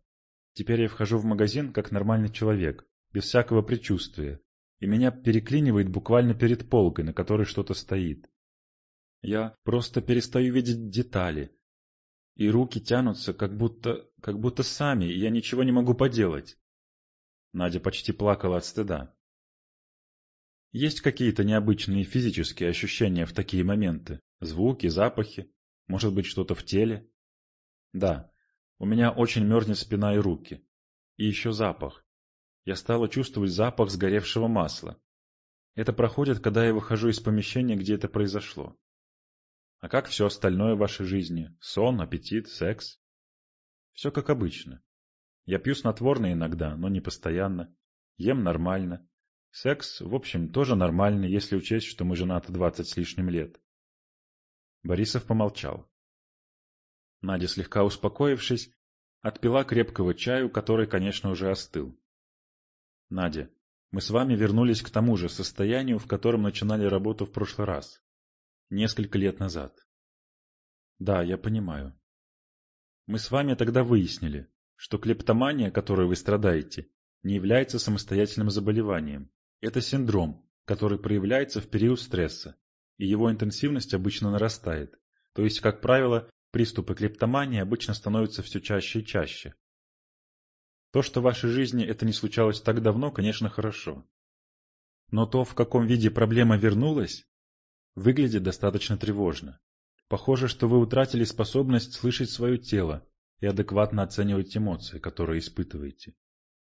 Теперь я вхожу в магазин как нормальный человек, без всякого предчувствия, и меня переклинивает буквально перед полкой, на которой что-то стоит. Я просто перестаю видеть детали, и руки тянутся, как будто, как будто сами, и я ничего не могу поделать. Надя почти плакала от стыда. Есть какие-то необычные физические ощущения в такие моменты? Звуки, запахи? Может быть, что-то в теле? Да, у меня очень мерзнет спина и руки. И еще запах. Я стала чувствовать запах сгоревшего масла. Это проходит, когда я выхожу из помещения, где это произошло. А как все остальное в вашей жизни? Сон, аппетит, секс? Все как обычно. Я пью снотворное иногда, но не постоянно. Ем нормально. Секс, в общем, тоже нормальный, если учесть, что мы женаты двадцать с лишним лет. Борисов помолчал. Надя, слегка успокоившись, отпила крепкого чаю, который, конечно, уже остыл. Надя, мы с вами вернулись к тому же состоянию, в котором начинали работу в прошлый раз. Несколько лет назад. Да, я понимаю. Мы с вами тогда выяснили, что клептомания, которой вы страдаете, не является самостоятельным заболеванием. Это синдром, который проявляется в период стресса, и его интенсивность обычно нарастает. То есть, как правило, Приступы клептомании обычно становятся все чаще и чаще. То, что в вашей жизни это не случалось так давно, конечно, хорошо. Но то, в каком виде проблема вернулась, выглядит достаточно тревожно. Похоже, что вы утратили способность слышать свое тело и адекватно оценивать эмоции, которые испытываете.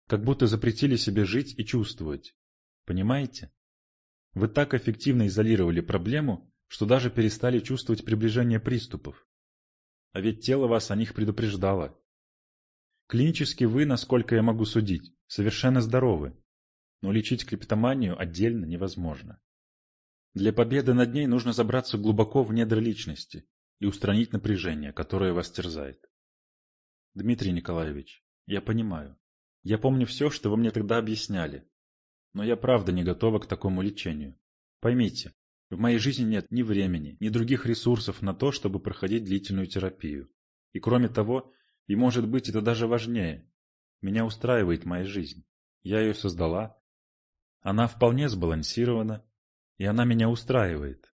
Как будто запретили себе жить и чувствовать. Понимаете? Вы так эффективно изолировали проблему, что даже перестали чувствовать приближение приступов. А ведь тело вас о них предупреждало. Клинически вы, насколько я могу судить, совершенно здоровы, но лечить клептоманию отдельно невозможно. Для победы над ней нужно забраться глубоко в недра личности и устранить напряжение, которое вас терзает. Дмитрий Николаевич, я понимаю. Я помню все, что вы мне тогда объясняли. Но я правда не готова к такому лечению. Поймите, в моей жизни нет ни времени, ни других ресурсов на то, чтобы проходить длительную терапию. И кроме того, и может быть это даже важнее, меня устраивает моя жизнь. Я ее создала. Она вполне сбалансирована, и она меня устраивает.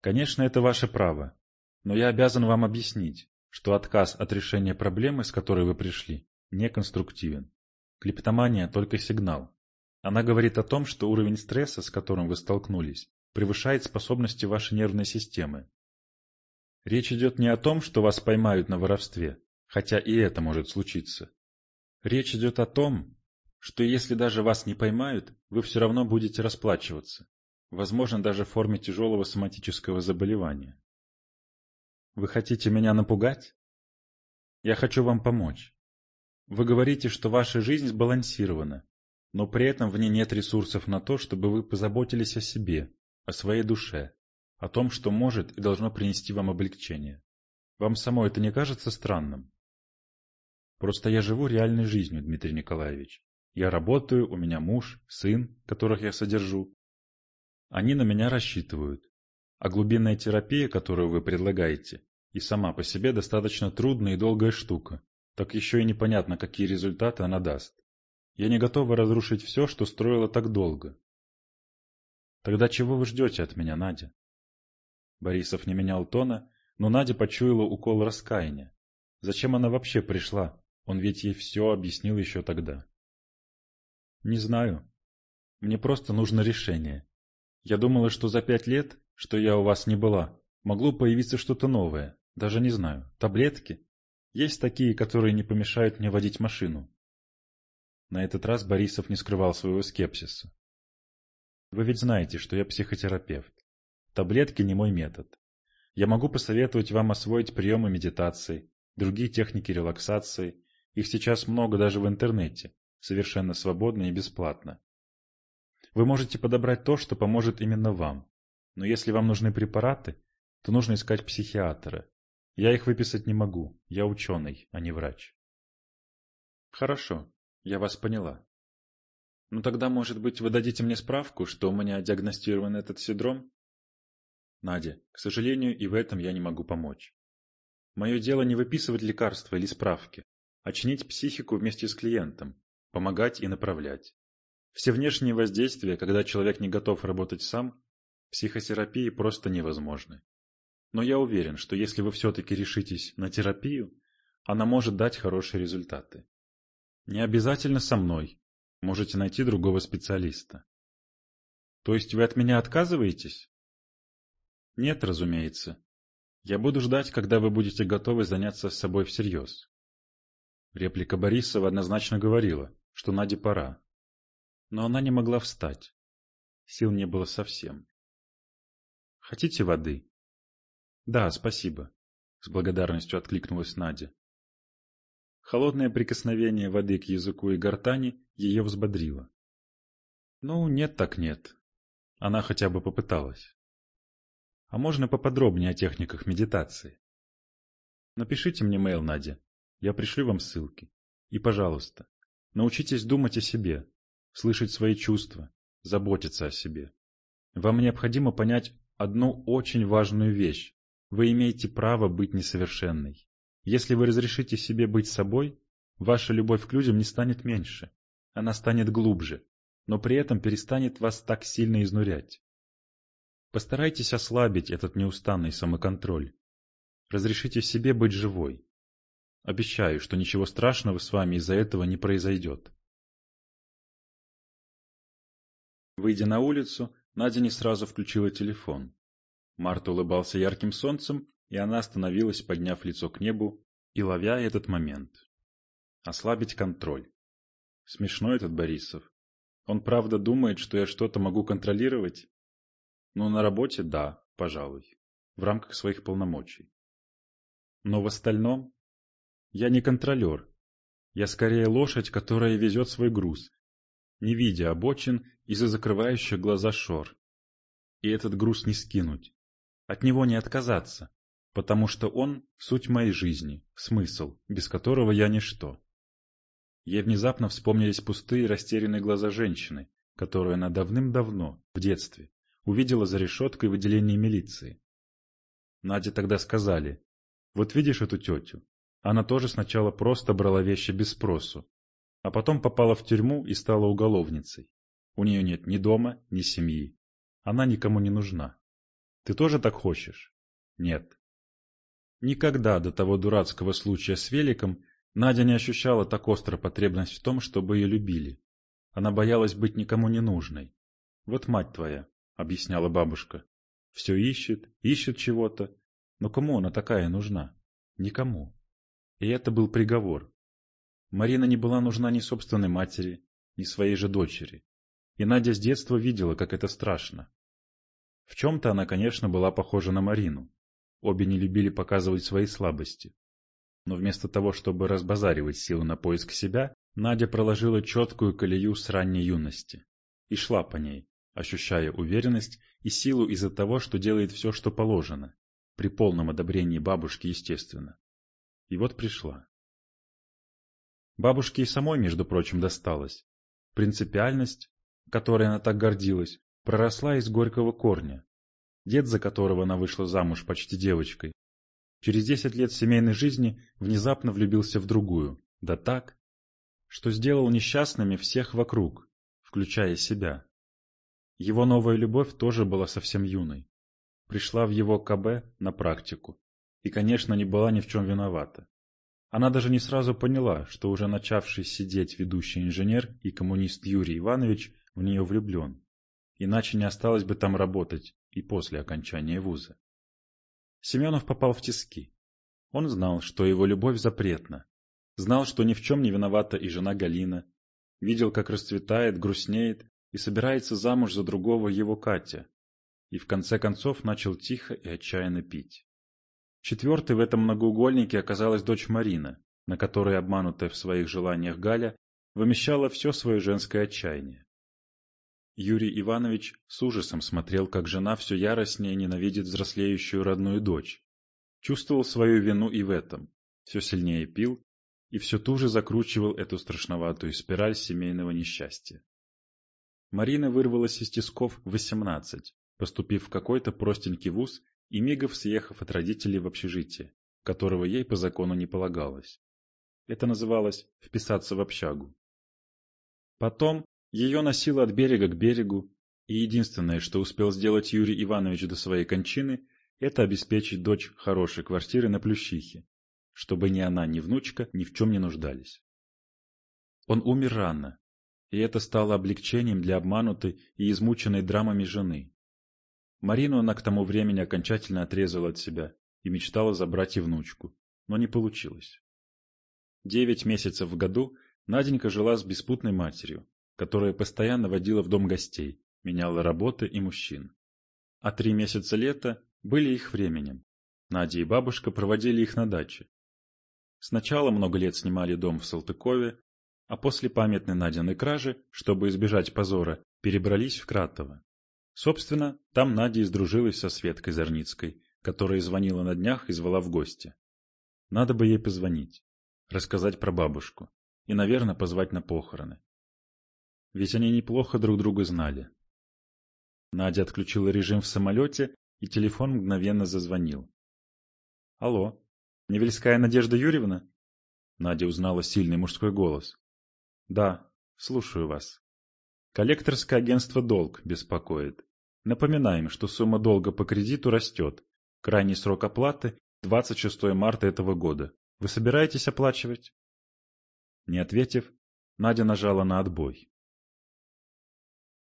Конечно, это ваше право, но я обязан вам объяснить, что отказ от решения проблемы, с которой вы пришли, неконструктивен. Клептомания – только сигнал. Она говорит о том, что уровень стресса, с которым вы столкнулись, превышает способности вашей нервной системы. Речь идет не о том, что вас поймают на воровстве, хотя и это может случиться. Речь идет о том, что если даже вас не поймают, вы все равно будете расплачиваться, возможно даже в форме тяжелого соматического заболевания. Вы хотите меня напугать? Я хочу вам помочь. Вы говорите, что ваша жизнь сбалансирована, но при этом в ней нет ресурсов на то, чтобы вы позаботились о себе, о своей душе, о том, что может и должно принести вам облегчение. Вам само это не кажется странным? Просто я живу реальной жизнью, Дмитрий Николаевич. Я работаю, у меня муж, сын, которых я содержу. Они на меня рассчитывают. А глубинная терапия, которую вы предлагаете, и сама по себе достаточно трудная и долгая штука. Так еще и непонятно, какие результаты она даст. Я не готова разрушить все, что строила так долго. Тогда чего вы ждете от меня, Надя? Борисов не менял тона, но Надя почуяла укол раскаяния. Зачем она вообще пришла? Он ведь ей все объяснил еще тогда. Не знаю. Мне просто нужно решение. Я думала, что за пять лет, что я у вас не была, могло появиться что-то новое. Даже не знаю. Таблетки? Есть такие, которые не помешают мне водить машину. На этот раз Борисов не скрывал своего скепсиса. Вы ведь знаете, что я психотерапевт. Таблетки не мой метод. Я могу посоветовать вам освоить приемы медитации, другие техники релаксации. Их сейчас много даже в интернете, совершенно свободно и бесплатно. Вы можете подобрать то, что поможет именно вам. Но если вам нужны препараты, то нужно искать психиатра. Я их выписать не могу. Я ученый, а не врач. Хорошо, я вас поняла. Ну тогда, может быть, вы дадите мне справку, что у меня диагностирован этот синдром? Надя, к сожалению, и в этом я не могу помочь. Мое дело не выписывать лекарства или справки, а чинить психику вместе с клиентом, помогать и направлять. Все внешние воздействия, когда человек не готов работать сам, психотерапии просто невозможны. Но я уверен, что если вы все-таки решитесь на терапию, она может дать хорошие результаты. Не обязательно со мной. Можете найти другого специалиста. То есть вы от меня отказываетесь? Нет, разумеется. Я буду ждать, когда вы будете готовы заняться с собой всерьез. Реплика Борисова однозначно говорила, что Наде пора. Но она не могла встать. Сил не было совсем. Хотите воды? Да, спасибо, с благодарностью откликнулась Надя. Холодное прикосновение воды к языку и гортани ее взбодрило. Ну, нет так нет. Она хотя бы попыталась. А можно поподробнее о техниках медитации? Напишите мне мейл, Надя. Я пришлю вам ссылки. И, пожалуйста, научитесь думать о себе, слышать свои чувства, заботиться о себе. Вам необходимо понять одну очень важную вещь. Вы имеете право быть несовершенной. Если вы разрешите себе быть собой, ваша любовь к людям не станет меньше. Она станет глубже, но при этом перестанет вас так сильно изнурять. Постарайтесь ослабить этот неустанный самоконтроль. Разрешите себе быть живой. Обещаю, что ничего страшного с вами из-за этого не произойдет. Выйдя на улицу, Надя не сразу включила телефон. Марта улыбался ярким солнцем, и она остановилась, подняв лицо к небу и ловя этот момент. Ослабить контроль. Смешно этот Борисов. Он правда думает, что я что-то могу контролировать? Ну, на работе – да, пожалуй, в рамках своих полномочий. Но в остальном я не контролер. Я скорее лошадь, которая везет свой груз, не видя обочин из-за закрывающих глаза шор. И этот груз не скинуть. От него не отказаться, потому что он – суть моей жизни, смысл, без которого я ничто. Ей внезапно вспомнились пустые растерянные глаза женщины, которую она давным-давно, в детстве, увидела за решеткой в отделении милиции. Наде тогда сказали, вот видишь эту тетю, она тоже сначала просто брала вещи без спросу, а потом попала в тюрьму и стала уголовницей. У нее нет ни дома, ни семьи. Она никому не нужна. Ты тоже так хочешь? Нет. Никогда до того дурацкого случая с Великом Надя не ощущала так остро потребность в том, чтобы ее любили. Она боялась быть никому не нужной. «Вот мать твоя», — объясняла бабушка, — «все ищет, ищет чего-то. Но кому она такая нужна? Никому». И это был приговор. Марина не была нужна ни собственной матери, ни своей же дочери. И Надя с детства видела, как это страшно. В чем-то она, конечно, была похожа на Марину. Обе не любили показывать свои слабости. Но вместо того, чтобы разбазаривать силы на поиск себя, Надя проложила четкую колею с ранней юности. И шла по ней, ощущая уверенность и силу из-за того, что делает все, что положено. При полном одобрении бабушки, естественно. И вот пришла. Бабушке и самой, между прочим, досталось. Принципиальность, которой она так гордилась, проросла из горького корня. Дед, за которого она вышла замуж почти девочкой, Через десять лет семейной жизни внезапно влюбился в другую, да так, что сделал несчастными всех вокруг, включая себя. Его новая любовь тоже была совсем юной. Пришла в его КБ на практику. И, конечно, не была ни в чем виновата. Она даже не сразу поняла, что уже начавший сидеть ведущий инженер и коммунист Юрий Иванович в нее влюблен. Иначе не осталось бы там работать и после окончания вуза. Семенов попал в тиски. Он знал, что его любовь запретна. Знал, что ни в чем не виновата и жена Галина. Видел, как расцветает, грустнеет и собирается замуж за другого его Катя. И в конце концов начал тихо и отчаянно пить. Четвертой в этом многоугольнике оказалась дочь Марина, на которой обманутая в своих желаниях Галя вымещала все свое женское отчаяние. Юрий Иванович с ужасом смотрел, как жена все яростнее ненавидит взрослеющую родную дочь. Чувствовал свою вину и в этом. Все сильнее пил и все туже закручивал эту страшноватую спираль семейного несчастья. Марина вырвалась из тисков в 18, поступив в какой-то простенький вуз и мигов съехав от родителей в общежитие, которого ей по закону не полагалось. Это называлось «вписаться в общагу». Потом ее носило от берега к берегу, и единственное, что успел сделать Юрий Иванович до своей кончины, это обеспечить дочь хорошей квартиры на Плющихе, чтобы ни она, ни внучка ни в чем не нуждались. Он умер рано, и это стало облегчением для обманутой и измученной драмами жены. Марину она к тому времени окончательно отрезала от себя и мечтала забрать и внучку, но не получилось. Девять месяцев в году Наденька жила с беспутной матерью, которая постоянно водила в дом гостей, меняла работы и мужчин. А три месяца лета были их временем. Надя и бабушка проводили их на даче. Сначала много лет снимали дом в Салтыкове, а после памятной Надиной кражи, чтобы избежать позора, перебрались в Кратово. Собственно, там Надя и сдружилась со Светкой Зарницкой, которая звонила на днях и звала в гости. Надо бы ей позвонить, рассказать про бабушку и, наверное, позвать на похороны ведь они неплохо друг друга знали. Надя отключила режим в самолете, и телефон мгновенно зазвонил. «Алло, Невельская Надежда Юрьевна?» Надя узнала сильный мужской голос. «Да, слушаю вас. Коллекторское агентство «Долг» беспокоит. Напоминаем, что сумма долга по кредиту растет. Крайний срок оплаты – 26 марта этого года. Вы собираетесь оплачивать?» Не ответив, Надя нажала на отбой.